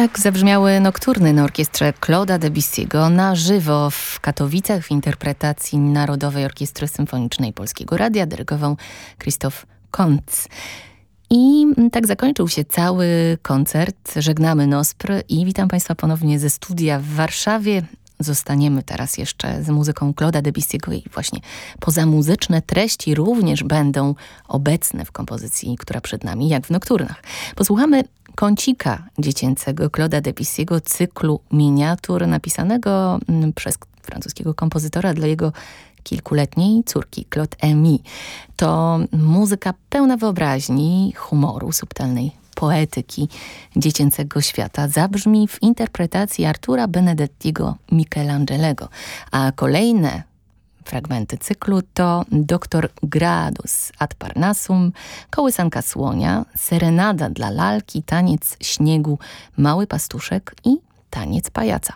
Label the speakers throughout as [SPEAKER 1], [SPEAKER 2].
[SPEAKER 1] Tak zabrzmiały nokturny na orkiestrze Claude'a Debussy'ego na żywo w Katowicach w interpretacji Narodowej Orkiestry Symfonicznej Polskiego Radia dyrygował Krzysztof Kontz. I tak zakończył się cały koncert. Żegnamy Nospr i witam Państwa ponownie ze studia w Warszawie. Zostaniemy teraz jeszcze z muzyką Claude'a Debussy'ego i właśnie pozamuzyczne treści również będą obecne w kompozycji, która przed nami, jak w nokturnach. Posłuchamy kącika dziecięcego Claude'a Debussy'ego cyklu miniatur napisanego mm, przez francuskiego kompozytora dla jego kilkuletniej córki Claude Emi. To muzyka pełna wyobraźni, humoru, subtelnej poetyki dziecięcego świata zabrzmi w interpretacji Artura Benedettiego Michelangelego, a kolejne fragmenty cyklu to Doktor Gradus ad Parnassum, Kołysanka Słonia, Serenada dla lalki, Taniec śniegu, Mały pastuszek i Taniec pajaca.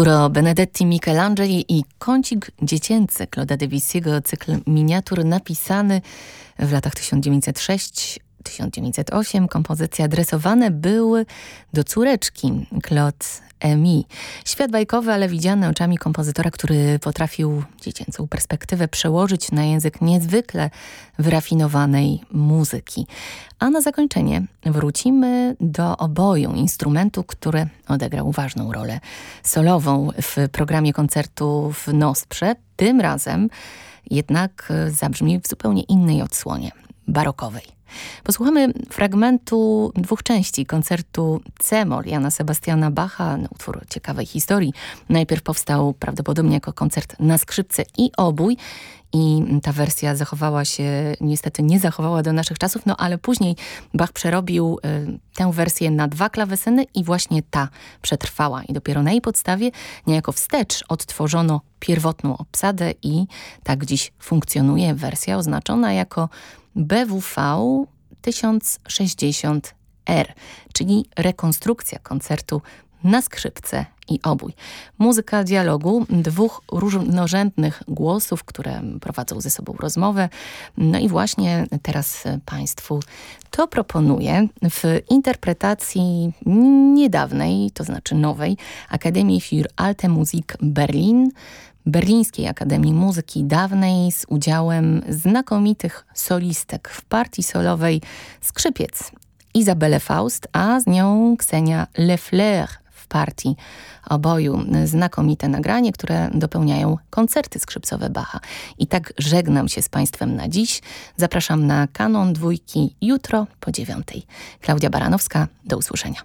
[SPEAKER 1] Arturo Benedetti Michelangeli i Kącik Dziecięcy Claude'a Debussy'ego, cykl miniatur napisany w latach 1906 1908 kompozycje adresowane były do córeczki Claude Emi. Świat bajkowy, ale widziany oczami kompozytora, który potrafił dziecięcą perspektywę przełożyć na język niezwykle wyrafinowanej muzyki. A na zakończenie wrócimy do oboju, instrumentu, który odegrał ważną rolę solową w programie koncertu w Nosprze. Tym razem jednak zabrzmi w zupełnie innej odsłonie, barokowej. Posłuchamy fragmentu dwóch części koncertu C-moll Jana Sebastiana Bacha, no, utwór ciekawej historii. Najpierw powstał prawdopodobnie jako koncert na skrzypce i obój i ta wersja zachowała się, niestety nie zachowała do naszych czasów, no ale później Bach przerobił y, tę wersję na dwa klawesyny i właśnie ta przetrwała i dopiero na jej podstawie niejako wstecz odtworzono pierwotną obsadę i tak dziś funkcjonuje wersja oznaczona jako BWV 1060R, czyli rekonstrukcja koncertu na skrzypce i obój. Muzyka dialogu dwóch różnorzędnych głosów, które prowadzą ze sobą rozmowę. No i właśnie teraz Państwu to proponuję w interpretacji niedawnej, to znaczy nowej, Akademii für Alte Musik Berlin, Berlińskiej Akademii Muzyki Dawnej z udziałem znakomitych solistek w partii solowej skrzypiec Izabelle Faust, a z nią Ksenia Lefleur w partii oboju. Znakomite nagranie, które dopełniają koncerty skrzypcowe Bacha. I tak żegnam się z Państwem na dziś. Zapraszam na kanon dwójki jutro po dziewiątej. Klaudia Baranowska, do usłyszenia.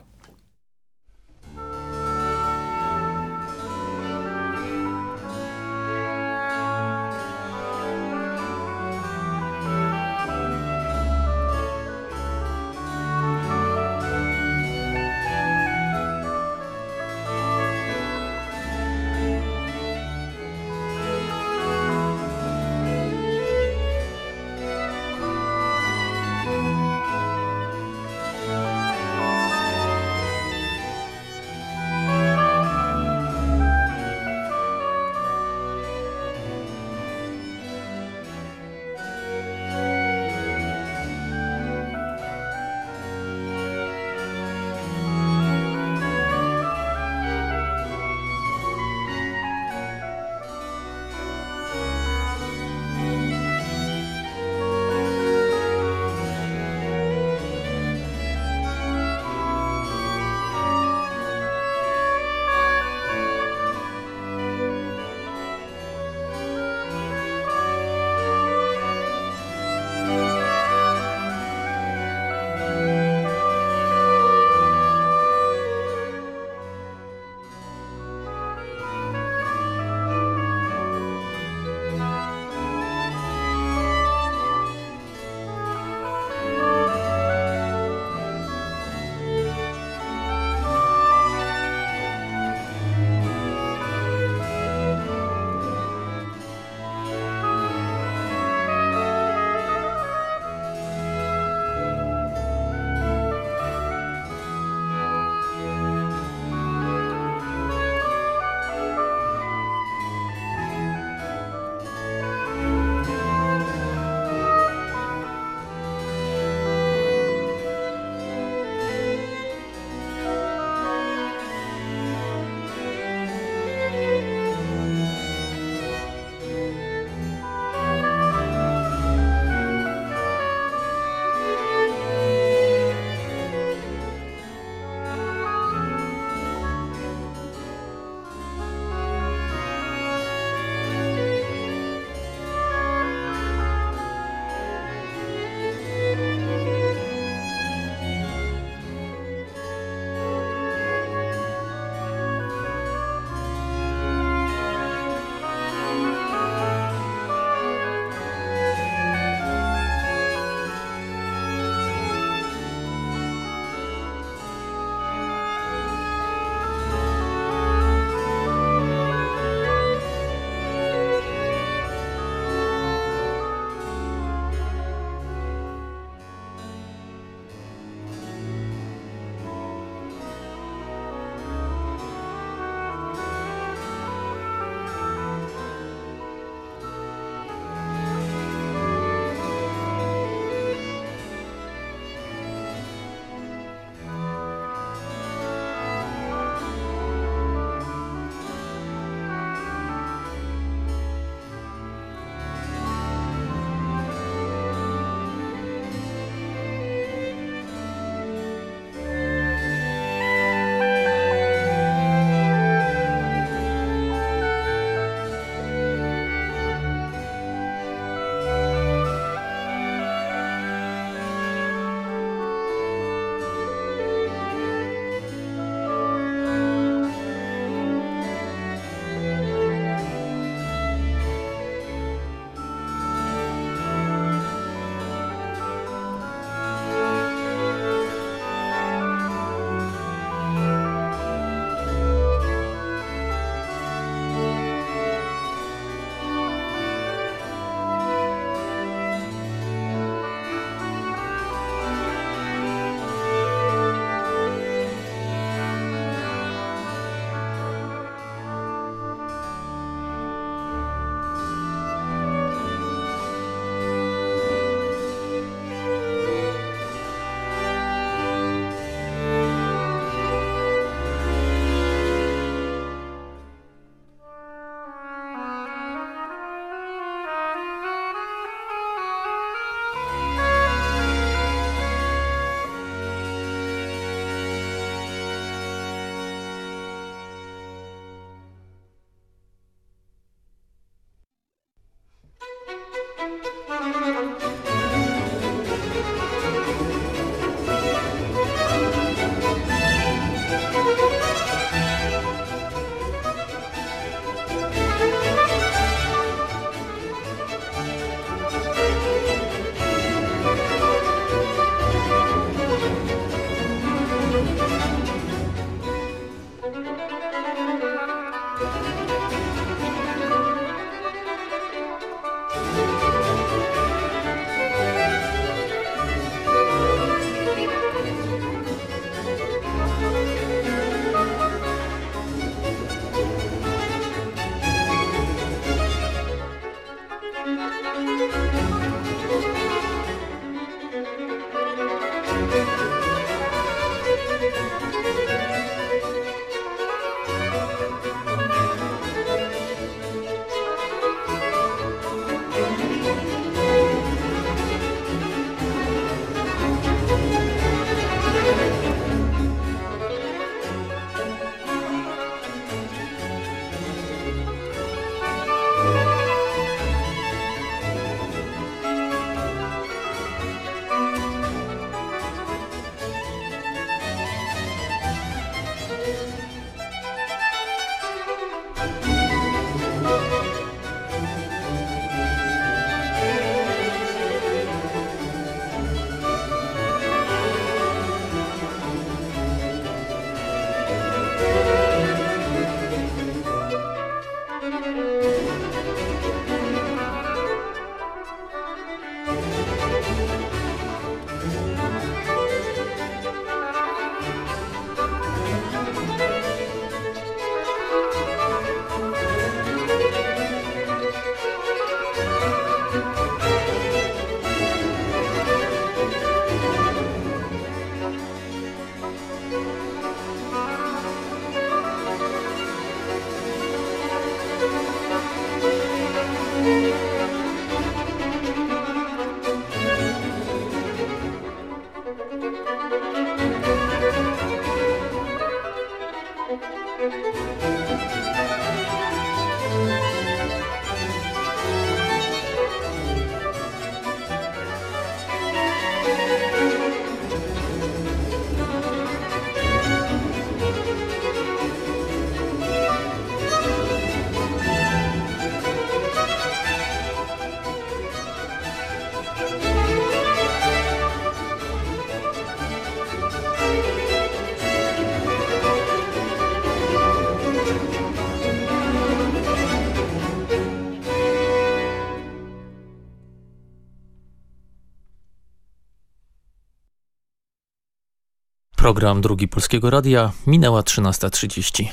[SPEAKER 2] Program Drugi Polskiego Radia minęła 13.30.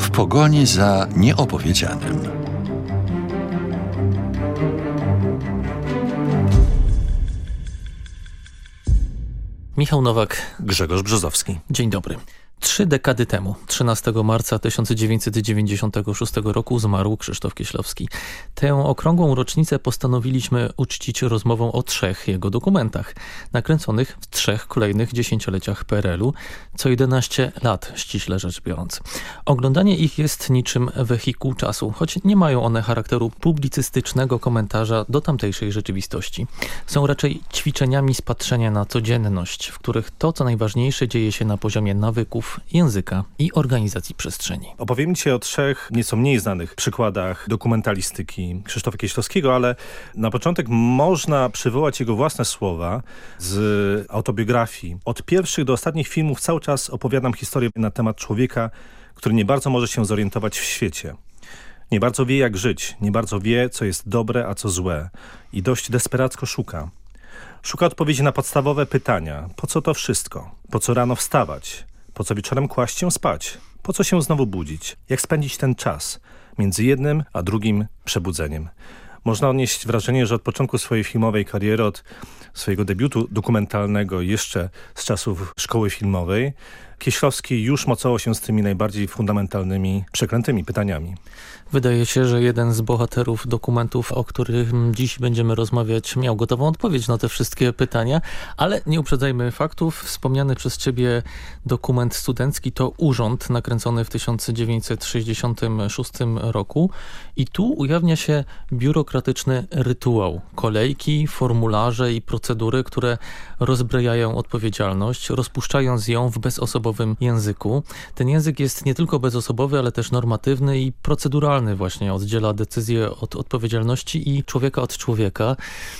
[SPEAKER 3] W pogoni za nieopowiedzianym.
[SPEAKER 2] Michał Nowak.
[SPEAKER 4] Grzegorz Brzozowski.
[SPEAKER 2] Dzień dobry. Trzy dekady temu, 13 marca 1996 roku zmarł Krzysztof Kieślowski. Tę okrągłą rocznicę postanowiliśmy uczcić rozmową o trzech jego dokumentach, nakręconych w trzech kolejnych dziesięcioleciach PRL-u, co 11 lat ściśle rzecz biorąc. Oglądanie ich jest niczym wehikuł czasu, choć nie mają one charakteru publicystycznego komentarza do tamtejszej rzeczywistości. Są raczej ćwiczeniami spatrzenia na codzienność, w których to, co najważniejsze dzieje się na poziomie nawyków, języka i organizacji przestrzeni.
[SPEAKER 4] Opowiem Ci o trzech nieco mniej znanych przykładach dokumentalistyki Krzysztofa Kieślowskiego, ale na początek można przywołać jego własne słowa z autobiografii. Od pierwszych do ostatnich filmów cały czas opowiadam historię na temat człowieka, który nie bardzo może się zorientować w świecie. Nie bardzo wie jak żyć, nie bardzo wie co jest dobre, a co złe i dość desperacko szuka. Szuka odpowiedzi na podstawowe pytania. Po co to wszystko? Po co rano wstawać? Po co wieczorem kłaść się spać? Po co się znowu budzić? Jak spędzić ten czas między jednym a drugim przebudzeniem? Można odnieść wrażenie, że od początku swojej filmowej kariery, od swojego debiutu dokumentalnego jeszcze z czasów szkoły filmowej, Kieślowski już mocował się z tymi najbardziej fundamentalnymi, przeklętymi pytaniami.
[SPEAKER 2] Wydaje się, że jeden z bohaterów dokumentów, o których dziś będziemy rozmawiać, miał gotową odpowiedź na te wszystkie pytania, ale nie uprzedzajmy faktów. Wspomniany przez ciebie dokument studencki to Urząd, nakręcony w 1966 roku i tu ujawnia się biurokratyczny rytuał. Kolejki, formularze i procedury, które rozbrajają odpowiedzialność, rozpuszczając ją w bezosobowym języku. Ten język jest nie tylko bezosobowy, ale też normatywny i proceduralny właśnie. Oddziela decyzję od odpowiedzialności i człowieka od człowieka.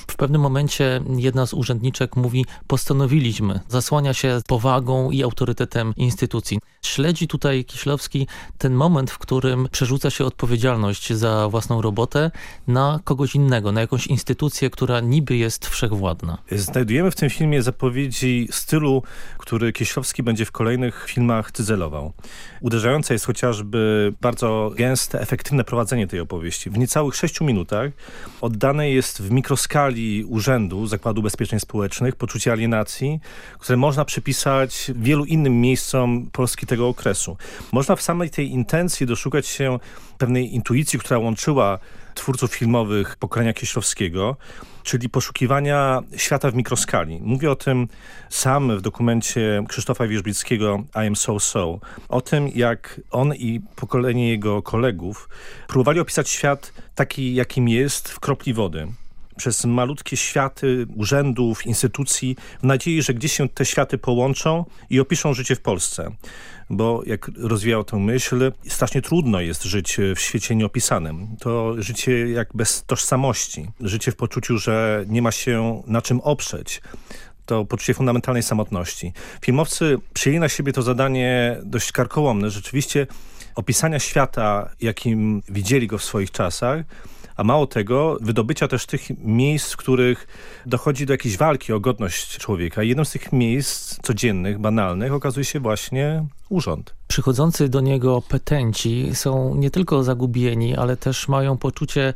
[SPEAKER 2] W pewnym momencie jedna z urzędniczek mówi postanowiliśmy. Zasłania się powagą i autorytetem instytucji. Śledzi tutaj Kiślowski ten moment, w którym przerzuca się odpowiedzialność za własną robotę na kogoś innego, na jakąś instytucję, która niby jest wszechwładna.
[SPEAKER 4] Znajdujemy w tym filmie zapowiedzi stylu, który Kieślowski będzie w kolejnych filmach cyzelował. Uderzające jest chociażby bardzo gęste, efektywne prowadzenie tej opowieści. W niecałych sześciu minutach oddane jest w mikroskali urzędu Zakładu Ubezpieczeń Społecznych poczucie alienacji, które można przypisać wielu innym miejscom Polski tego okresu. Można w samej tej intencji doszukać się pewnej intuicji, która łączyła twórców filmowych pokolenia Kieślowskiego, czyli poszukiwania świata w mikroskali. Mówię o tym sam w dokumencie Krzysztofa Wierzbickiego I am so so. O tym, jak on i pokolenie jego kolegów próbowali opisać świat taki, jakim jest w kropli wody przez malutkie światy urzędów, instytucji w nadziei, że gdzieś się te światy połączą i opiszą życie w Polsce bo jak rozwijał tę myśl, strasznie trudno jest żyć w świecie nieopisanym. To życie jak bez tożsamości, życie w poczuciu, że nie ma się na czym oprzeć to poczucie fundamentalnej samotności. Filmowcy przyjęli na siebie to zadanie dość karkołomne, rzeczywiście opisania świata, jakim widzieli go w swoich czasach, a mało tego, wydobycia też tych miejsc, w których dochodzi do jakiejś walki o godność człowieka. I jednym z tych miejsc codziennych, banalnych okazuje się właśnie urząd.
[SPEAKER 2] Przychodzący do niego petenci są nie tylko zagubieni, ale też mają poczucie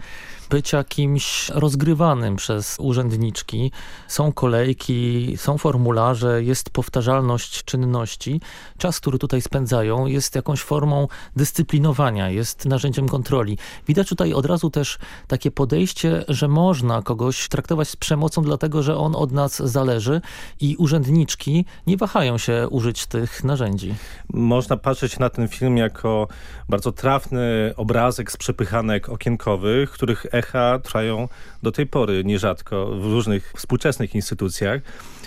[SPEAKER 2] bycia kimś rozgrywanym przez urzędniczki. Są kolejki, są formularze, jest powtarzalność czynności. Czas, który tutaj spędzają jest jakąś formą dyscyplinowania, jest narzędziem kontroli. Widać tutaj od razu też takie podejście, że można kogoś traktować z przemocą, dlatego że on od nas zależy i urzędniczki nie wahają się użyć tych narzędzi.
[SPEAKER 4] Można patrzeć na ten film jako bardzo trafny obrazek z przepychanek okienkowych, których echa trwają do tej pory nierzadko w różnych współczesnych instytucjach.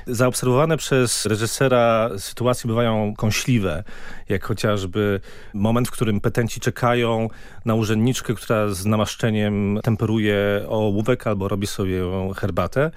[SPEAKER 4] Zaobserwowane przez reżysera sytuacje bywają kąśliwe, jak chociażby moment, w którym petenci czekają na urzędniczkę, która z namaszczeniem temperuje ołówek albo robi sobie herbatę.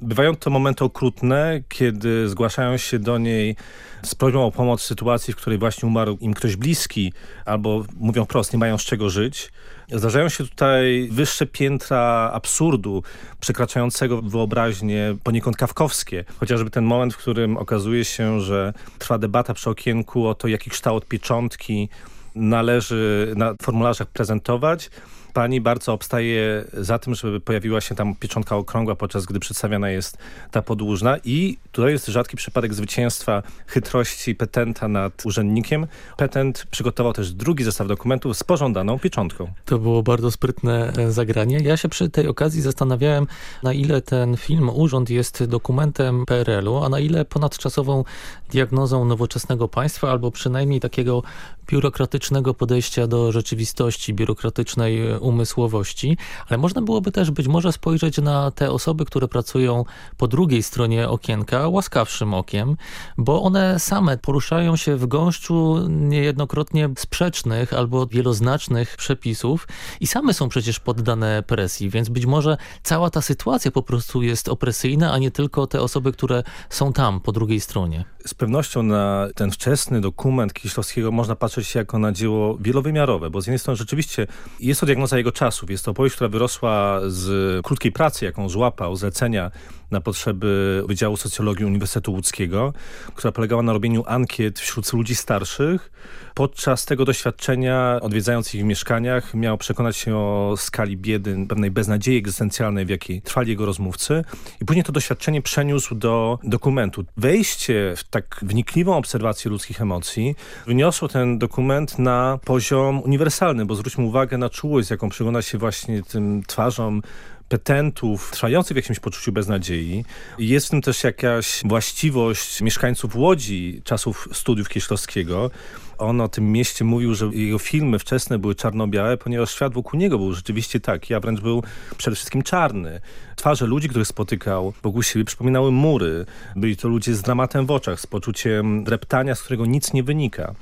[SPEAKER 4] Bywają to momenty okrutne, kiedy zgłaszają się do niej z prośbą o pomoc w sytuacji, w której właśnie umarł im ktoś bliski, albo mówią wprost, nie mają z czego żyć. Zdarzają się tutaj wyższe piętra absurdu, przekraczającego wyobraźnię poniekąd kawkowskie. Chociażby ten moment, w którym okazuje się, że trwa debata przy okienku o to, jaki kształt pieczątki należy na formularzach prezentować pani bardzo obstaje za tym, żeby pojawiła się tam pieczątka okrągła, podczas gdy przedstawiana jest ta podłużna i tutaj jest rzadki przypadek zwycięstwa chytrości petenta nad urzędnikiem. Petent przygotował też drugi zestaw dokumentów z pożądaną pieczątką.
[SPEAKER 2] To było bardzo sprytne e, zagranie. Ja się przy tej okazji zastanawiałem, na ile ten film Urząd jest dokumentem PRL-u, a na ile ponadczasową diagnozą nowoczesnego państwa, albo przynajmniej takiego biurokratycznego podejścia do rzeczywistości, biurokratycznej umysłowości, ale można byłoby też być może spojrzeć na te osoby, które pracują po drugiej stronie okienka łaskawszym okiem, bo one same poruszają się w gąszczu niejednokrotnie sprzecznych albo wieloznacznych przepisów i same są przecież poddane presji, więc być może cała ta sytuacja po prostu jest opresyjna, a nie tylko te osoby, które są tam po drugiej stronie.
[SPEAKER 4] Z pewnością na ten wczesny dokument Kiślowskiego można patrzeć jako na dzieło wielowymiarowe, bo z jednej strony rzeczywiście jest to diagnoza jego czasów. Jest to opowieść, która wyrosła z krótkiej pracy, jaką złapał, zlecenia na potrzeby Wydziału Socjologii Uniwersytetu Łódzkiego, która polegała na robieniu ankiet wśród ludzi starszych. Podczas tego doświadczenia, odwiedzając ich w mieszkaniach, miał przekonać się o skali biedy, pewnej beznadziei egzystencjalnej, w jakiej trwali jego rozmówcy. I później to doświadczenie przeniósł do dokumentu. Wejście w tak wnikliwą obserwację ludzkich emocji wyniosło ten dokument na poziom uniwersalny, bo zwróćmy uwagę na czułość, z jaką przygląda się właśnie tym twarzom petentów trwających w jakimś poczuciu beznadziei. Jest w tym też jakaś właściwość mieszkańców Łodzi czasów studiów Kieślowskiego, on o tym mieście mówił, że jego filmy wczesne były czarno-białe, ponieważ świat wokół niego był rzeczywiście taki, a wręcz był przede wszystkim czarny. Twarze ludzi, których spotykał wokół siebie przypominały mury. Byli to ludzie z dramatem w oczach, z poczuciem dreptania, z którego nic nie wynika.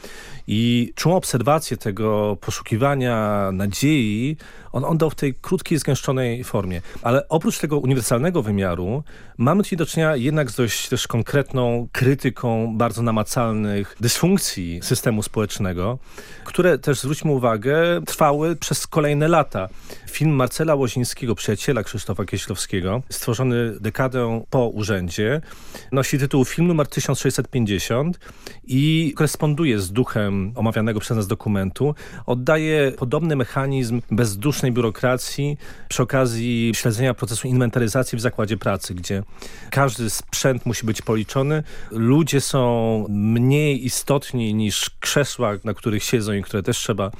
[SPEAKER 4] I czułą obserwację tego poszukiwania nadziei on, on dał w tej krótkiej, zgęszczonej formie. Ale oprócz tego uniwersalnego wymiaru mamy tutaj do czynienia jednak z dość też konkretną krytyką bardzo namacalnych dysfunkcji systemu społecznego, które też, zwróćmy uwagę, trwały przez kolejne lata. Film Marcela Łozińskiego, przyjaciela Krzysztofa Kieślowskiego, stworzony dekadę po urzędzie, nosi tytuł film numer 1650 i koresponduje z duchem omawianego przez nas dokumentu. Oddaje podobny mechanizm bezdusznej biurokracji przy okazji śledzenia procesu inwentaryzacji w zakładzie pracy, gdzie każdy sprzęt musi być policzony. Ludzie są mniej istotni niż krzesła, na których siedzą i które też trzeba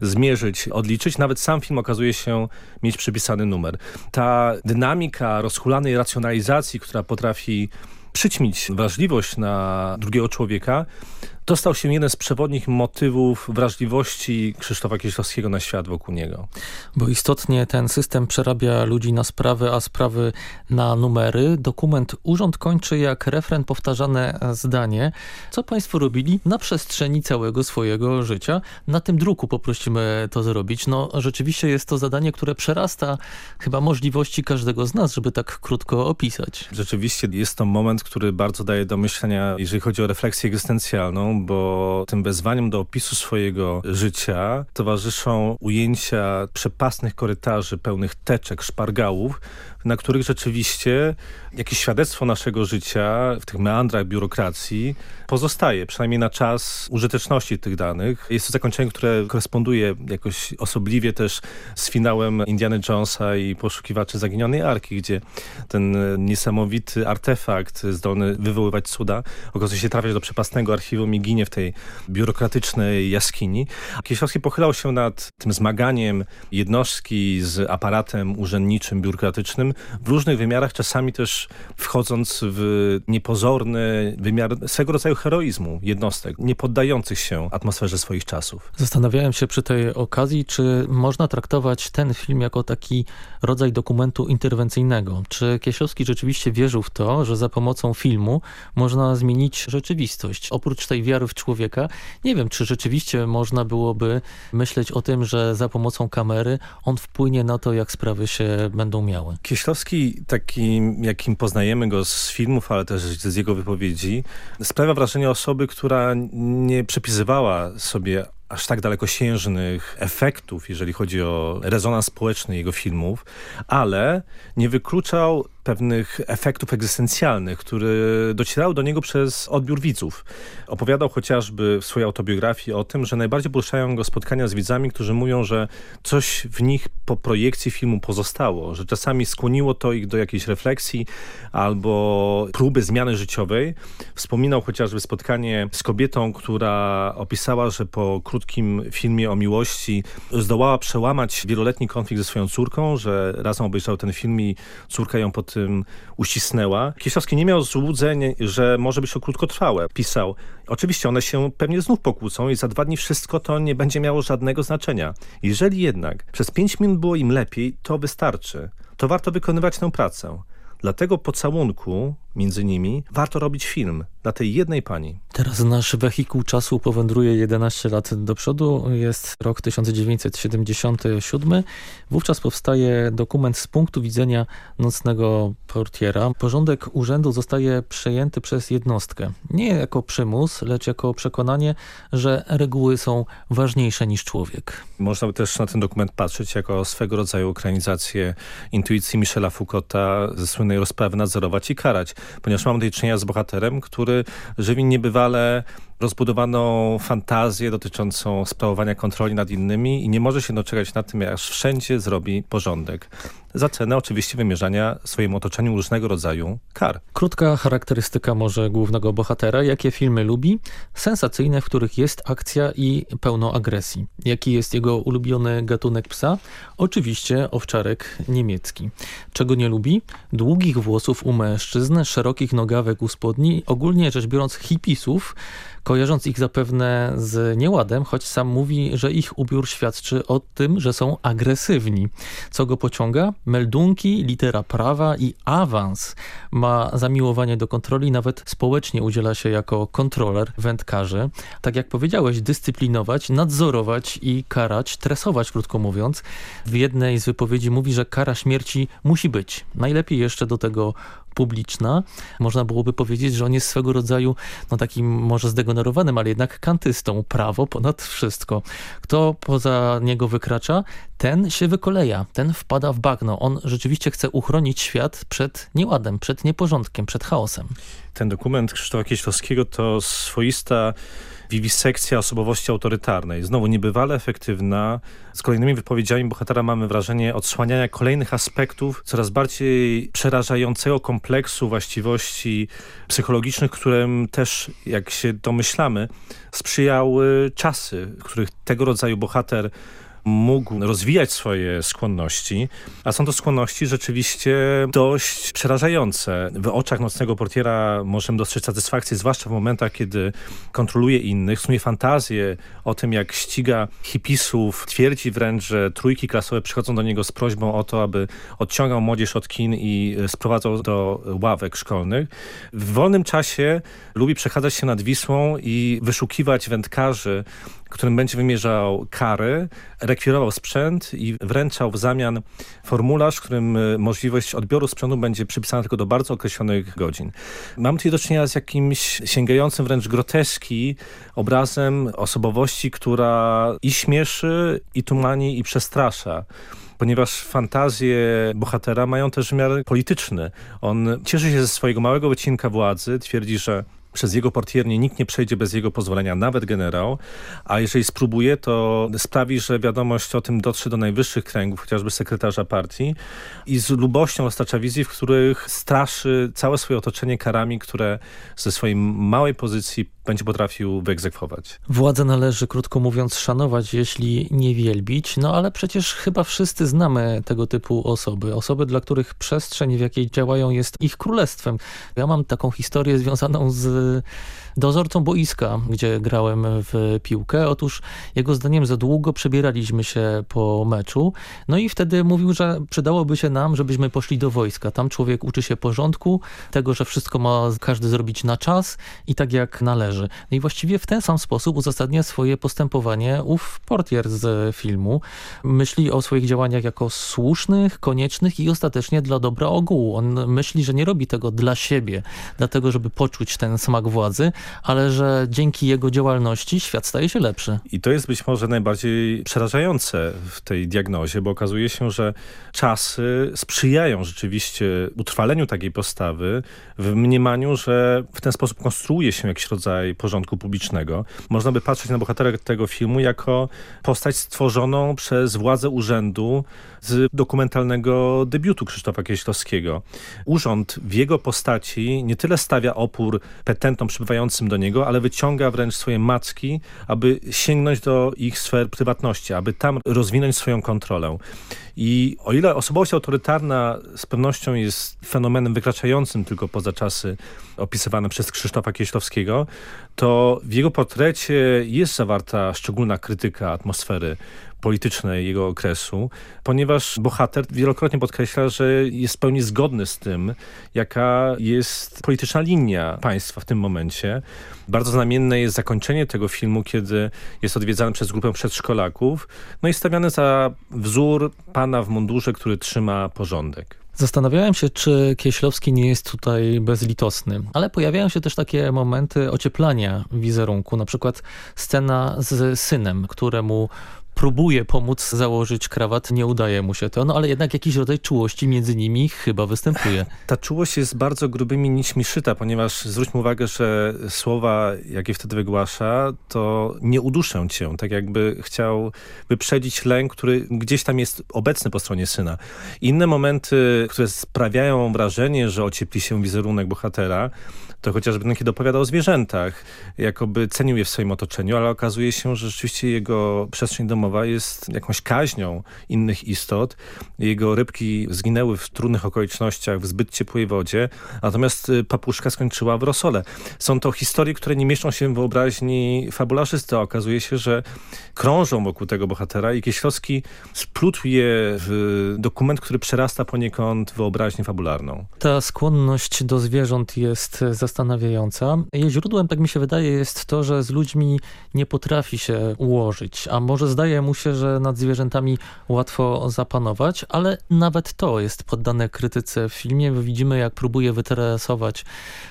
[SPEAKER 4] zmierzyć, odliczyć. Nawet sam film okazuje się mieć przypisany numer. Ta dynamika rozhulanej racjonalizacji, która potrafi przyćmić wrażliwość na drugiego człowieka, to stał się jeden z przewodnich motywów wrażliwości Krzysztofa Kieślowskiego na świat wokół niego.
[SPEAKER 2] Bo istotnie ten system przerabia ludzi na sprawy, a sprawy na numery. Dokument Urząd kończy jak refren powtarzane zdanie. Co państwo robili na przestrzeni całego swojego życia? Na tym druku poprosimy to zrobić. No rzeczywiście jest to zadanie, które przerasta chyba możliwości każdego z nas, żeby tak krótko opisać.
[SPEAKER 4] Rzeczywiście jest to moment, który bardzo daje do myślenia, jeżeli chodzi o refleksję egzystencjalną, bo tym wezwaniem do opisu swojego życia towarzyszą ujęcia przepasnych korytarzy pełnych teczek, szpargałów, na których rzeczywiście jakieś świadectwo naszego życia w tych meandrach biurokracji pozostaje, przynajmniej na czas użyteczności tych danych. Jest to zakończenie, które koresponduje jakoś osobliwie też z finałem Indiana Jonesa i Poszukiwaczy Zaginionej Arki, gdzie ten niesamowity artefakt zdolny wywoływać cuda okazuje się trafiać do przepastnego archiwum i ginie w tej biurokratycznej jaskini. Kieślowski pochylał się nad tym zmaganiem jednostki z aparatem urzędniczym, biurokratycznym w różnych wymiarach, czasami też wchodząc w niepozorny wymiar swego rodzaju heroizmu jednostek, nie poddających się atmosferze swoich czasów.
[SPEAKER 2] Zastanawiałem się przy tej okazji, czy można traktować ten film jako taki rodzaj dokumentu interwencyjnego. Czy Kieślowski rzeczywiście wierzył w to, że za pomocą filmu można zmienić rzeczywistość? Oprócz tej wiary wiary w człowieka. Nie wiem, czy rzeczywiście można byłoby myśleć o tym, że za pomocą kamery on wpłynie na to, jak sprawy się będą miały.
[SPEAKER 4] Kieślowski, taki jakim poznajemy go z filmów, ale też z jego wypowiedzi, sprawia wrażenie osoby, która nie przypisywała sobie aż tak dalekosiężnych efektów, jeżeli chodzi o rezonans społeczny jego filmów, ale nie wykluczał pewnych efektów egzystencjalnych, które docierały do niego przez odbiór widzów. Opowiadał chociażby w swojej autobiografii o tym, że najbardziej poruszają go spotkania z widzami, którzy mówią, że coś w nich po projekcji filmu pozostało, że czasami skłoniło to ich do jakiejś refleksji albo próby zmiany życiowej. Wspominał chociażby spotkanie z kobietą, która opisała, że po krótkim filmie o miłości zdołała przełamać wieloletni konflikt ze swoją córką, że razem obejrzał ten film i córka ją pod tym uścisnęła. Kieślowski nie miał złudzeń, że może być to krótkotrwałe. Pisał, oczywiście one się pewnie znów pokłócą i za dwa dni wszystko to nie będzie miało żadnego znaczenia. Jeżeli jednak przez pięć minut było im lepiej, to wystarczy. To warto wykonywać tę pracę. Dlatego pocałunku między nimi warto robić film dla tej jednej pani.
[SPEAKER 2] Teraz nasz wehikuł czasu powędruje 11 lat do przodu. Jest rok 1977. Wówczas powstaje dokument z punktu widzenia nocnego portiera. Porządek urzędu zostaje przejęty przez jednostkę. Nie jako przymus, lecz jako przekonanie, że reguły są ważniejsze niż człowiek.
[SPEAKER 4] Można by też na ten dokument patrzeć jako swego rodzaju ekranizację intuicji Michela Foucaulta ze słynnej rozprawy nadzorować i karać ponieważ mamy tutaj czynienia z bohaterem, który żywi niebywale rozbudowaną fantazję dotyczącą sprawowania kontroli nad innymi i nie może się doczekać na tym, aż wszędzie zrobi porządek. Za cenę oczywiście wymierzania swojemu otoczeniu różnego rodzaju kar.
[SPEAKER 2] Krótka charakterystyka może głównego bohatera. Jakie filmy lubi? Sensacyjne, w których jest akcja i pełno agresji. Jaki jest jego ulubiony gatunek psa? Oczywiście owczarek niemiecki. Czego nie lubi? Długich włosów u mężczyzn, szerokich nogawek u spodni, ogólnie rzecz biorąc hipisów, kojarząc ich zapewne z nieładem, choć sam mówi, że ich ubiór świadczy o tym, że są agresywni. Co go pociąga? Meldunki, litera prawa i awans. Ma zamiłowanie do kontroli, nawet społecznie udziela się jako kontroler wędkarzy. Tak jak powiedziałeś, dyscyplinować, nadzorować i karać, tresować, krótko mówiąc. W jednej z wypowiedzi mówi, że kara śmierci musi być. Najlepiej jeszcze do tego publiczna. Można byłoby powiedzieć, że on jest swego rodzaju no takim może zdegenerowanym, ale jednak kantystą. Prawo ponad wszystko. Kto poza niego wykracza, ten się wykoleja, ten wpada w bagno. On rzeczywiście chce uchronić świat przed nieładem, przed nieporządkiem, przed chaosem.
[SPEAKER 4] Ten dokument Krzysztofa Kieślowskiego to swoista wiwisekcja osobowości autorytarnej. Znowu niebywale efektywna. Z kolejnymi wypowiedziami bohatera mamy wrażenie odsłaniania kolejnych aspektów coraz bardziej przerażającego kompleksu właściwości psychologicznych, którym też, jak się domyślamy, sprzyjały czasy, w których tego rodzaju bohater mógł rozwijać swoje skłonności, a są to skłonności rzeczywiście dość przerażające. W oczach nocnego portiera możemy dostrzec satysfakcję, zwłaszcza w momentach, kiedy kontroluje innych, snuje fantazję o tym, jak ściga hipisów, twierdzi wręcz, że trójki klasowe przychodzą do niego z prośbą o to, aby odciągał młodzież od kin i sprowadzał do ławek szkolnych. W wolnym czasie lubi przechadzać się nad Wisłą i wyszukiwać wędkarzy, którym będzie wymierzał kary, rekwirował sprzęt i wręczał w zamian formularz, którym y, możliwość odbioru sprzętu będzie przypisana tylko do bardzo określonych godzin. Mam tutaj do czynienia z jakimś sięgającym wręcz groteski obrazem osobowości, która i śmieszy, i tumani, i przestrasza ponieważ fantazje bohatera mają też wymiar polityczny. On cieszy się ze swojego małego wycinka władzy, twierdzi, że przez jego portiernię nikt nie przejdzie bez jego pozwolenia, nawet generał, a jeżeli spróbuje, to sprawi, że wiadomość o tym dotrze do najwyższych kręgów, chociażby sekretarza partii i z lubością dostarcza wizji, w których straszy całe swoje otoczenie karami, które ze swojej małej pozycji będzie potrafił wyegzekwować.
[SPEAKER 2] Władzę należy, krótko mówiąc, szanować, jeśli nie wielbić, no ale przecież chyba wszyscy znamy tego typu osoby. Osoby, dla których przestrzeń, w jakiej działają jest ich królestwem. Ja mam taką historię związaną z 嗯。Dozorcą boiska, gdzie grałem w piłkę. Otóż jego zdaniem za długo przebieraliśmy się po meczu. No i wtedy mówił, że przydałoby się nam, żebyśmy poszli do wojska. Tam człowiek uczy się porządku, tego, że wszystko ma każdy zrobić na czas i tak jak należy. No i właściwie w ten sam sposób uzasadnia swoje postępowanie ów portier z filmu. Myśli o swoich działaniach jako słusznych, koniecznych i ostatecznie dla dobra ogółu. On myśli, że nie robi tego dla siebie, dlatego żeby poczuć ten smak władzy, ale że dzięki jego działalności świat staje się lepszy.
[SPEAKER 4] I to jest być może najbardziej przerażające w tej diagnozie, bo okazuje się, że czasy sprzyjają rzeczywiście utrwaleniu takiej postawy w mniemaniu, że w ten sposób konstruuje się jakiś rodzaj porządku publicznego. Można by patrzeć na bohatera tego filmu jako postać stworzoną przez władze urzędu z dokumentalnego debiutu Krzysztofa Kieślowskiego. Urząd w jego postaci nie tyle stawia opór petentom przybywającym do niego, ale wyciąga wręcz swoje macki, aby sięgnąć do ich sfer prywatności, aby tam rozwinąć swoją kontrolę. I o ile osobowość autorytarna z pewnością jest fenomenem wykraczającym tylko poza czasy opisywane przez Krzysztofa Kieślowskiego, to w jego portrecie jest zawarta szczególna krytyka atmosfery politycznej jego okresu, ponieważ bohater wielokrotnie podkreśla, że jest w pełni zgodny z tym, jaka jest polityczna linia państwa w tym momencie. Bardzo znamienne jest zakończenie tego filmu, kiedy jest odwiedzany przez grupę przedszkolaków, no i stawiany za wzór pana w mundurze, który trzyma porządek.
[SPEAKER 2] Zastanawiałem się, czy Kieślowski nie jest tutaj bezlitosny, ale pojawiają się też takie momenty ocieplania wizerunku, na przykład scena z synem, któremu próbuje pomóc założyć krawat, nie udaje mu się to, no ale jednak jakiś rodzaj czułości między nimi chyba występuje.
[SPEAKER 4] Ta czułość jest bardzo grubymi nićmi szyta, ponieważ zwróćmy uwagę, że słowa, jakie wtedy wygłasza, to nie uduszę cię, tak jakby chciał wyprzedzić lęk, który gdzieś tam jest obecny po stronie syna. Inne momenty, które sprawiają wrażenie, że ociepli się wizerunek bohatera, to chociażby kiedy opowiada o zwierzętach, jakoby cenił je w swoim otoczeniu, ale okazuje się, że rzeczywiście jego przestrzeń domowa jest jakąś kaźnią innych istot. Jego rybki zginęły w trudnych okolicznościach, w zbyt ciepłej wodzie, natomiast y, papuszka skończyła w rosole. Są to historie, które nie mieszczą się w wyobraźni fabularzysty. Okazuje się, że krążą wokół tego bohatera i Kieślowski splótł je w dokument, który przerasta poniekąd wyobraźnię fabularną.
[SPEAKER 2] Ta skłonność do zwierząt jest zastanawiająca. Jej źródłem, tak mi się wydaje, jest to, że z ludźmi nie potrafi się ułożyć, a może zdaje mu się, że nad zwierzętami łatwo zapanować, ale nawet to jest poddane krytyce w filmie. Widzimy, jak próbuje wytresować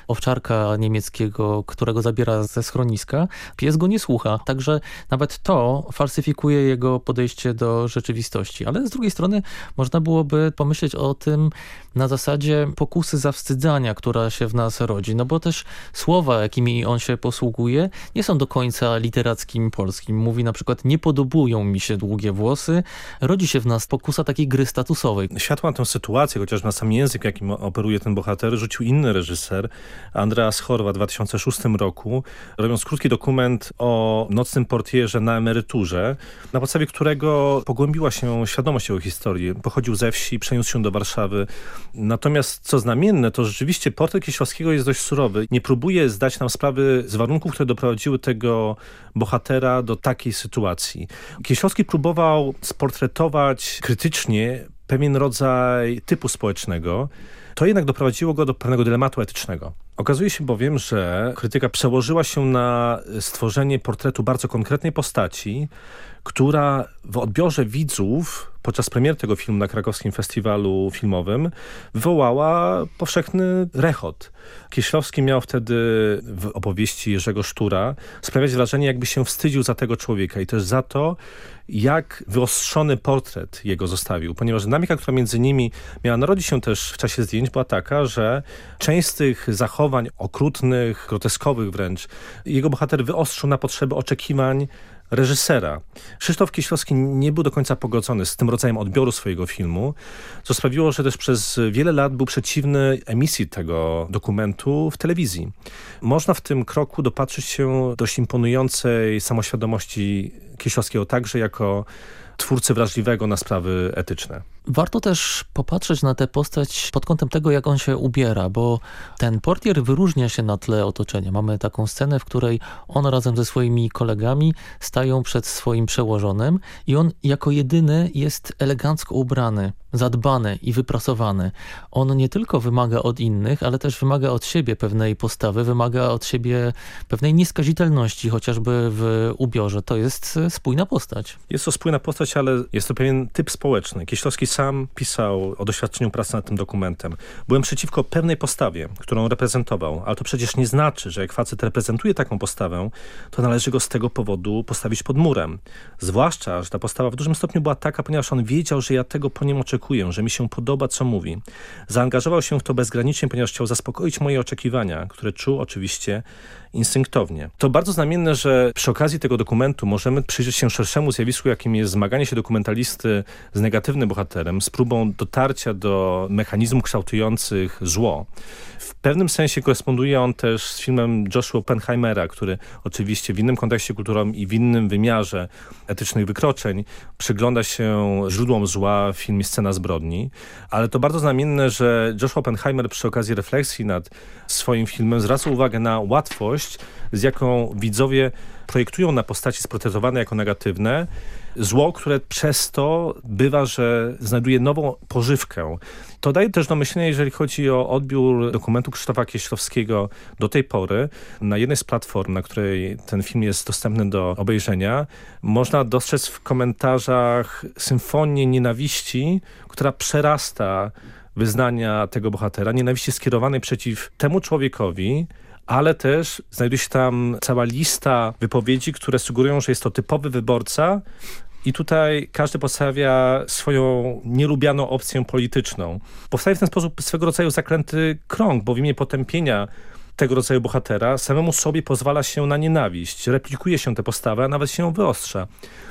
[SPEAKER 2] owczarka niemieckiego, którego zabiera ze schroniska. Pies go nie słucha, także nawet to falsyfikuje jego podejście do rzeczywistości. Ale z drugiej strony można byłoby pomyśleć o tym na zasadzie pokusy zawstydzania, która się w nas rodzi. No bo też słowa, jakimi on się posługuje, nie są do końca literackim polskim. Mówi na przykład, nie podobują mi się długie włosy. Rodzi się w nas pokusa takiej gry statusowej.
[SPEAKER 4] Światło na tę sytuację, chociaż na sam język, jakim operuje ten bohater, rzucił inny reżyser, Andreas Horwa w 2006 roku, robiąc krótki dokument o nocnym portierze na emeryturze, na podstawie którego pogłębiła się świadomość jego historii. Pochodził ze wsi, przeniósł się do Warszawy. Natomiast co znamienne, to rzeczywiście portret Kieślowskiego jest dość surowy. Nie próbuje zdać nam sprawy z warunków, które doprowadziły tego bohatera do takiej sytuacji. Kieślowski próbował sportretować krytycznie pewien rodzaj typu społecznego, to jednak doprowadziło go do pewnego dylematu etycznego. Okazuje się bowiem, że krytyka przełożyła się na stworzenie portretu bardzo konkretnej postaci, która w odbiorze widzów podczas premiery tego filmu na krakowskim festiwalu filmowym wywołała powszechny rechot. Kieślowski miał wtedy w opowieści Jerzego Sztura sprawiać wrażenie, jakby się wstydził za tego człowieka i też za to, jak wyostrzony portret jego zostawił, ponieważ dynamika, która między nimi miała narodzić się też w czasie zdjęć, była taka, że część z tych zachowań okrutnych, groteskowych wręcz, jego bohater wyostrzył na potrzeby oczekiwań reżysera. Krzysztof Kieślowski nie był do końca pogodzony z tym rodzajem odbioru swojego filmu, co sprawiło, że też przez wiele lat był przeciwny emisji tego dokumentu w telewizji. Można w tym kroku dopatrzyć się dość imponującej samoświadomości Kieślowskiego także jako twórcy wrażliwego na sprawy etyczne.
[SPEAKER 2] Warto też popatrzeć na tę postać pod kątem tego, jak on się ubiera, bo ten portier wyróżnia się na tle otoczenia. Mamy taką scenę, w której on razem ze swoimi kolegami stają przed swoim przełożonym i on jako jedyny jest elegancko ubrany zadbany i wyprasowany. On nie tylko wymaga od innych, ale też wymaga od siebie pewnej postawy, wymaga od siebie pewnej nieskazitelności, chociażby w ubiorze. To jest spójna postać.
[SPEAKER 4] Jest to spójna postać, ale jest to pewien typ społeczny. Kieślowski sam pisał o doświadczeniu pracy nad tym dokumentem. Byłem przeciwko pewnej postawie, którą reprezentował, ale to przecież nie znaczy, że jak facet reprezentuje taką postawę, to należy go z tego powodu postawić pod murem. Zwłaszcza, że ta postawa w dużym stopniu była taka, ponieważ on wiedział, że ja tego po nim oczekuję że mi się podoba, co mówi. Zaangażował się w to bezgranicznie, ponieważ chciał zaspokoić moje oczekiwania, które czuł oczywiście instynktownie. To bardzo znamienne, że przy okazji tego dokumentu możemy przyjrzeć się szerszemu zjawisku, jakim jest zmaganie się dokumentalisty z negatywnym bohaterem, z próbą dotarcia do mechanizmów kształtujących zło. W pewnym sensie koresponduje on też z filmem Joshua Oppenheimera, który oczywiście w innym kontekście kulturowym i w innym wymiarze etycznych wykroczeń przygląda się źródłom zła w filmie Scena zbrodni. Ale to bardzo znamienne, że Joshua Oppenheimer przy okazji refleksji nad swoim filmem zwraca uwagę na łatwość, z jaką widzowie projektują na postaci sportretowane jako negatywne zło, które przez to bywa, że znajduje nową pożywkę. To daje też do myślenia, jeżeli chodzi o odbiór dokumentu Krzysztofa Kieślowskiego do tej pory. Na jednej z platform, na której ten film jest dostępny do obejrzenia, można dostrzec w komentarzach symfonię nienawiści, która przerasta wyznania tego bohatera, nienawiści skierowanej przeciw temu człowiekowi, ale też znajduje się tam cała lista wypowiedzi, które sugerują, że jest to typowy wyborca, i tutaj każdy postawia swoją nielubianą opcję polityczną. Powstaje w ten sposób swego rodzaju zaklęty krąg, bo w imię potępienia tego rodzaju bohatera samemu sobie pozwala się na nienawiść, replikuje się tę postawę, a nawet się ją wyostrza.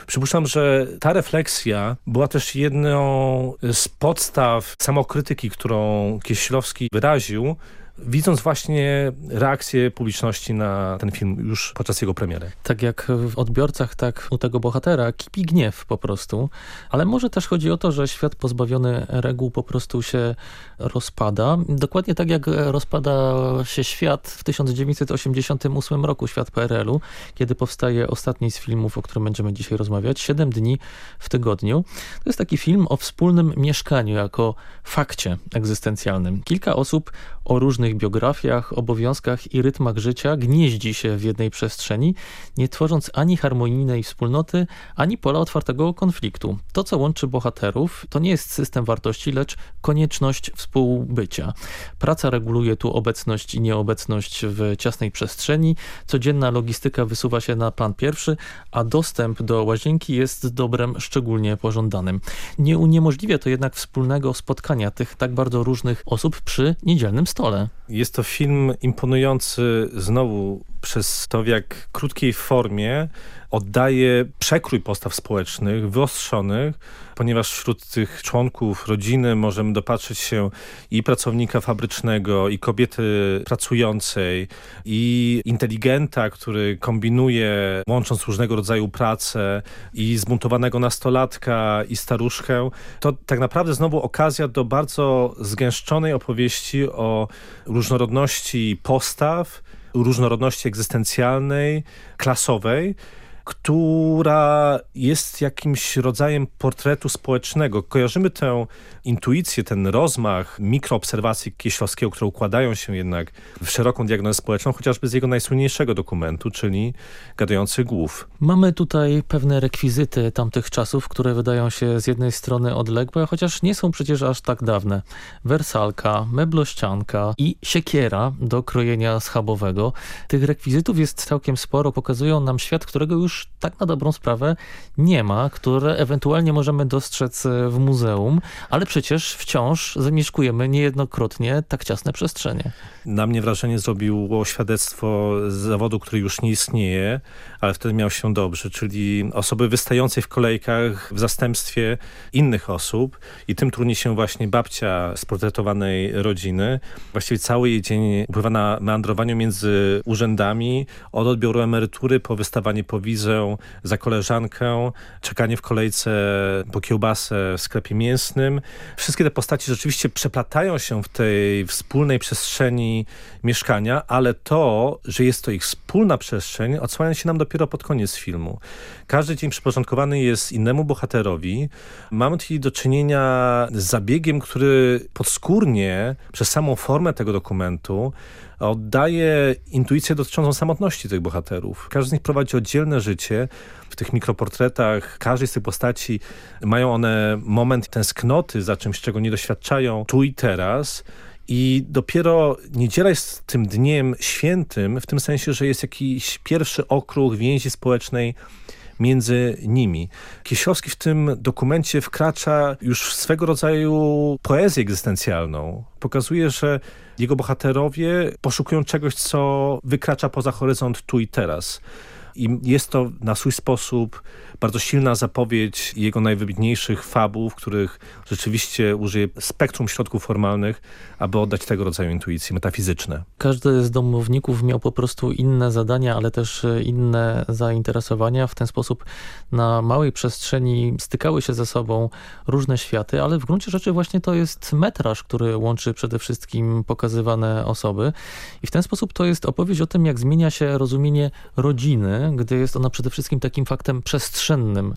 [SPEAKER 4] Przypuszczam, że ta refleksja była też jedną z podstaw samokrytyki, którą Kieślowski wyraził widząc właśnie reakcję publiczności na ten film już podczas jego premiery.
[SPEAKER 2] Tak jak w odbiorcach, tak u tego bohatera kipi gniew po prostu, ale może też chodzi o to, że świat pozbawiony reguł po prostu się rozpada. Dokładnie tak jak rozpada się świat w 1988 roku, świat PRL-u, kiedy powstaje ostatni z filmów, o którym będziemy dzisiaj rozmawiać, 7 dni w tygodniu. To jest taki film o wspólnym mieszkaniu jako fakcie egzystencjalnym. Kilka osób o różnych biografiach, obowiązkach i rytmach życia gnieździ się w jednej przestrzeni, nie tworząc ani harmonijnej wspólnoty, ani pola otwartego konfliktu. To, co łączy bohaterów, to nie jest system wartości, lecz konieczność współbycia. Praca reguluje tu obecność i nieobecność w ciasnej przestrzeni, codzienna logistyka wysuwa się na plan pierwszy, a dostęp do łazienki jest dobrem szczególnie pożądanym. Nie uniemożliwia to jednak wspólnego spotkania tych tak bardzo różnych osób przy niedzielnym stole.
[SPEAKER 4] Jest to film imponujący znowu przez to, w jak krótkiej formie oddaje przekrój postaw społecznych, wyostrzonych, ponieważ wśród tych członków rodziny możemy dopatrzyć się i pracownika fabrycznego, i kobiety pracującej, i inteligenta, który kombinuje, łącząc różnego rodzaju pracę, i zbuntowanego nastolatka, i staruszkę. To tak naprawdę znowu okazja do bardzo zgęszczonej opowieści o różnorodności postaw, różnorodności egzystencjalnej, klasowej, która jest jakimś rodzajem portretu społecznego. Kojarzymy tę intuicję, ten rozmach mikroobserwacji Kieślowskiego, które układają się jednak w szeroką diagnozę społeczną, chociażby z jego najsłynniejszego dokumentu, czyli Gadających Głów.
[SPEAKER 2] Mamy tutaj pewne rekwizyty tamtych czasów, które wydają się z jednej strony odległe, chociaż nie są przecież aż tak dawne. Wersalka, meblościanka i siekiera do krojenia schabowego. Tych rekwizytów jest całkiem sporo, pokazują nam świat, którego już już tak na dobrą sprawę nie ma, które ewentualnie możemy dostrzec e, w muzeum, ale przecież wciąż zamieszkujemy niejednokrotnie tak ciasne przestrzenie.
[SPEAKER 4] Na mnie wrażenie zrobiło świadectwo zawodu, który już nie istnieje, ale wtedy miał się dobrze, czyli osoby wystającej w kolejkach w zastępstwie innych osób i tym trudni się właśnie babcia z portretowanej rodziny. Właściwie cały jej dzień upływa na meandrowaniu między urzędami, od odbioru emerytury po wystawanie powizji widzę za koleżankę, czekanie w kolejce po kiełbasę w sklepie mięsnym. Wszystkie te postaci rzeczywiście przeplatają się w tej wspólnej przestrzeni mieszkania, ale to, że jest to ich wspólna przestrzeń, odsłania się nam dopiero pod koniec filmu. Każdy dzień przyporządkowany jest innemu bohaterowi. Mamy tutaj do czynienia z zabiegiem, który podskórnie przez samą formę tego dokumentu oddaje intuicję dotyczącą samotności tych bohaterów. Każdy z nich prowadzi oddzielne życie. W tych mikroportretach każdej z tych postaci mają one moment tęsknoty za czymś, czego nie doświadczają tu i teraz. I dopiero niedziela jest tym dniem świętym, w tym sensie, że jest jakiś pierwszy okruch więzi społecznej między nimi. Kieślowski w tym dokumencie wkracza już w swego rodzaju poezję egzystencjalną. Pokazuje, że jego bohaterowie poszukują czegoś, co wykracza poza horyzont tu i teraz. I jest to na swój sposób bardzo silna zapowiedź jego najwybitniejszych fabów, w których rzeczywiście użyje spektrum środków formalnych, aby oddać tego rodzaju intuicje metafizyczne.
[SPEAKER 2] Każdy z domowników miał po prostu inne zadania, ale też e, inne zainteresowania. W ten sposób na małej przestrzeni stykały się ze sobą różne światy, ale w gruncie rzeczy właśnie to jest metraż, który łączy przede wszystkim pokazywane osoby. I w ten sposób to jest opowieść o tym, jak zmienia się rozumienie rodziny, gdy jest ona przede wszystkim takim faktem przestrzennym,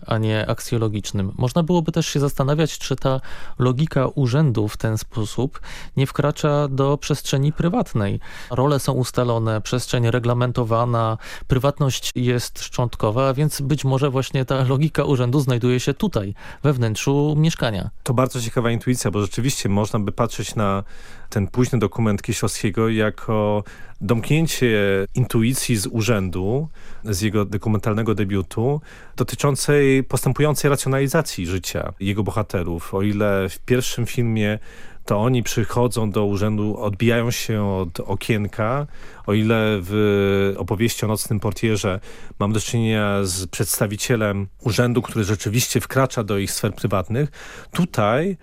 [SPEAKER 2] a nie aksjologicznym. Można byłoby też się zastanawiać, czy ta logika urzędu w ten sposób nie wkracza do przestrzeni prywatnej. Role są ustalone, przestrzeń reglamentowana, prywatność jest szczątkowa, więc być może właśnie ta logika urzędu znajduje się tutaj, we wnętrzu mieszkania.
[SPEAKER 4] To bardzo ciekawa intuicja, bo rzeczywiście można by patrzeć na ten późny dokument Kieślowskiego jako domknięcie intuicji z urzędu, z jego dokumentalnego debiutu, dotyczącej postępującej racjonalizacji życia jego bohaterów. O ile w pierwszym filmie to oni przychodzą do urzędu, odbijają się od okienka, o ile w opowieści o nocnym portierze mam do czynienia z przedstawicielem urzędu, który rzeczywiście wkracza do ich sfer prywatnych, tutaj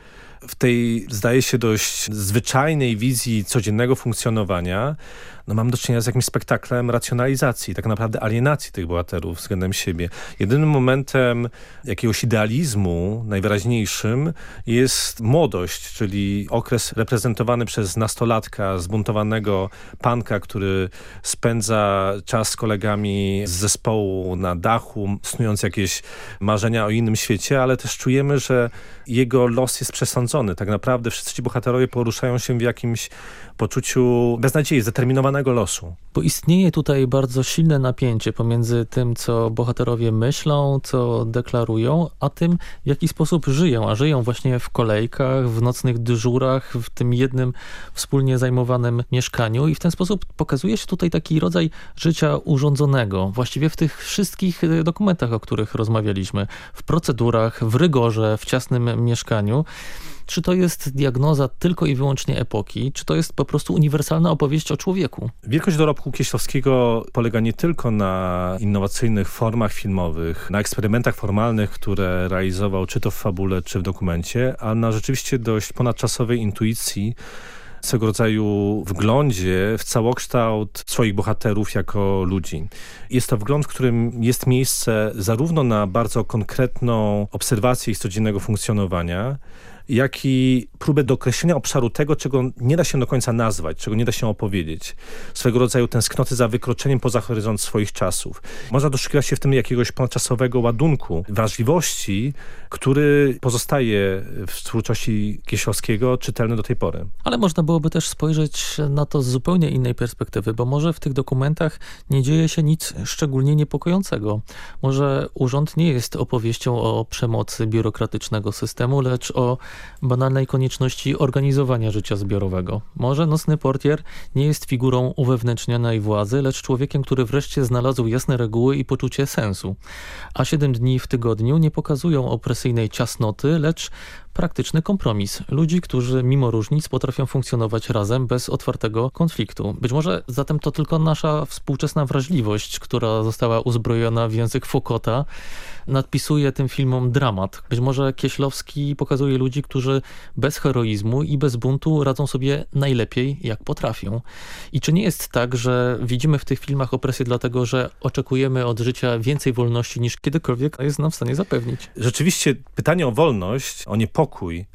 [SPEAKER 4] w tej, zdaje się, dość zwyczajnej wizji codziennego funkcjonowania no mam do czynienia z jakimś spektaklem racjonalizacji, tak naprawdę alienacji tych bohaterów względem siebie. Jedynym momentem jakiegoś idealizmu najwyraźniejszym jest młodość, czyli okres reprezentowany przez nastolatka, zbuntowanego panka, który spędza czas z kolegami z zespołu na dachu, snując jakieś marzenia o innym świecie, ale też czujemy, że jego los jest przesądzony. Tak naprawdę wszyscy bohaterowie poruszają się w jakimś poczuciu beznadziei, zdeterminowanego losu.
[SPEAKER 2] Bo istnieje tutaj bardzo silne napięcie pomiędzy tym, co bohaterowie myślą, co deklarują, a tym, w jaki sposób żyją. A żyją właśnie w kolejkach, w nocnych dyżurach, w tym jednym wspólnie zajmowanym mieszkaniu i w ten sposób pokazuje się tutaj taki rodzaj życia urządzonego. Właściwie w tych wszystkich dokumentach, o których rozmawialiśmy. W procedurach, w rygorze, w ciasnym mieszkaniu. Czy to jest diagnoza tylko i wyłącznie epoki, czy to jest po prostu uniwersalna opowieść o człowieku?
[SPEAKER 4] Wielkość dorobku Kieślowskiego polega nie tylko na innowacyjnych formach filmowych, na eksperymentach formalnych, które realizował czy to w fabule, czy w dokumencie, a na rzeczywiście dość ponadczasowej intuicji, swego rodzaju wglądzie w całokształt swoich bohaterów jako ludzi. Jest to wgląd, w którym jest miejsce zarówno na bardzo konkretną obserwację ich codziennego funkcjonowania, jak i próbę dokreślenia obszaru tego, czego nie da się do końca nazwać, czego nie da się opowiedzieć. Swego rodzaju tęsknoty za wykroczeniem poza horyzont swoich czasów. Można doszukiwać się w tym jakiegoś ponadczasowego ładunku, wrażliwości, który pozostaje w twórczości Kieślowskiego czytelny do tej pory.
[SPEAKER 2] Ale można byłoby też spojrzeć na to z zupełnie innej perspektywy, bo może w tych dokumentach nie dzieje się nic szczególnie niepokojącego. Może urząd nie jest opowieścią o przemocy biurokratycznego systemu, lecz o banalnej konieczności organizowania życia zbiorowego. Może nocny portier nie jest figurą uwewnętrnionej władzy, lecz człowiekiem, który wreszcie znalazł jasne reguły i poczucie sensu. A siedem dni w tygodniu nie pokazują opresyjnej ciasnoty, lecz praktyczny kompromis. Ludzi, którzy mimo różnic potrafią funkcjonować razem bez otwartego konfliktu. Być może zatem to tylko nasza współczesna wrażliwość, która została uzbrojona w język Foucaulta, nadpisuje tym filmom dramat. Być może Kieślowski pokazuje ludzi, którzy bez heroizmu i bez buntu radzą sobie najlepiej, jak potrafią. I czy nie jest tak, że widzimy w tych filmach opresję dlatego, że oczekujemy od życia więcej wolności niż kiedykolwiek jest nam w stanie zapewnić?
[SPEAKER 4] Rzeczywiście pytanie o wolność, o niepokój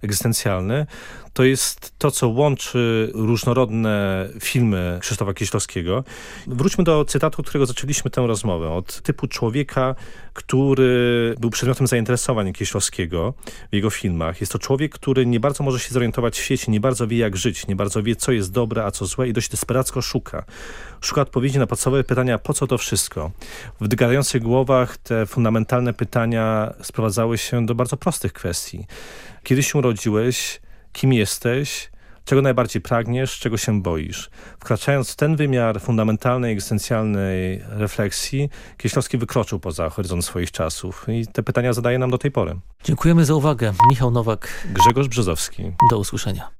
[SPEAKER 4] egzystencjalny, to jest to, co łączy różnorodne filmy Krzysztofa Kieślowskiego. Wróćmy do cytatu, którego zaczęliśmy tę rozmowę. Od typu człowieka, który był przedmiotem zainteresowań Kieślowskiego w jego filmach. Jest to człowiek, który nie bardzo może się zorientować w świecie, nie bardzo wie jak żyć, nie bardzo wie co jest dobre, a co złe i dość desperacko szuka. Szuka odpowiedzi na podstawowe pytania, po co to wszystko? W wdygadających głowach te fundamentalne pytania sprowadzały się do bardzo prostych kwestii. Kiedy się urodziłeś? Kim jesteś? Czego najbardziej pragniesz? Czego się boisz? Wkraczając w ten wymiar fundamentalnej, egzystencjalnej refleksji, Kieślowski wykroczył poza horyzont swoich czasów i te pytania zadaje nam do tej pory.
[SPEAKER 2] Dziękujemy za uwagę. Michał Nowak.
[SPEAKER 4] Grzegorz Brzozowski.
[SPEAKER 2] Do usłyszenia.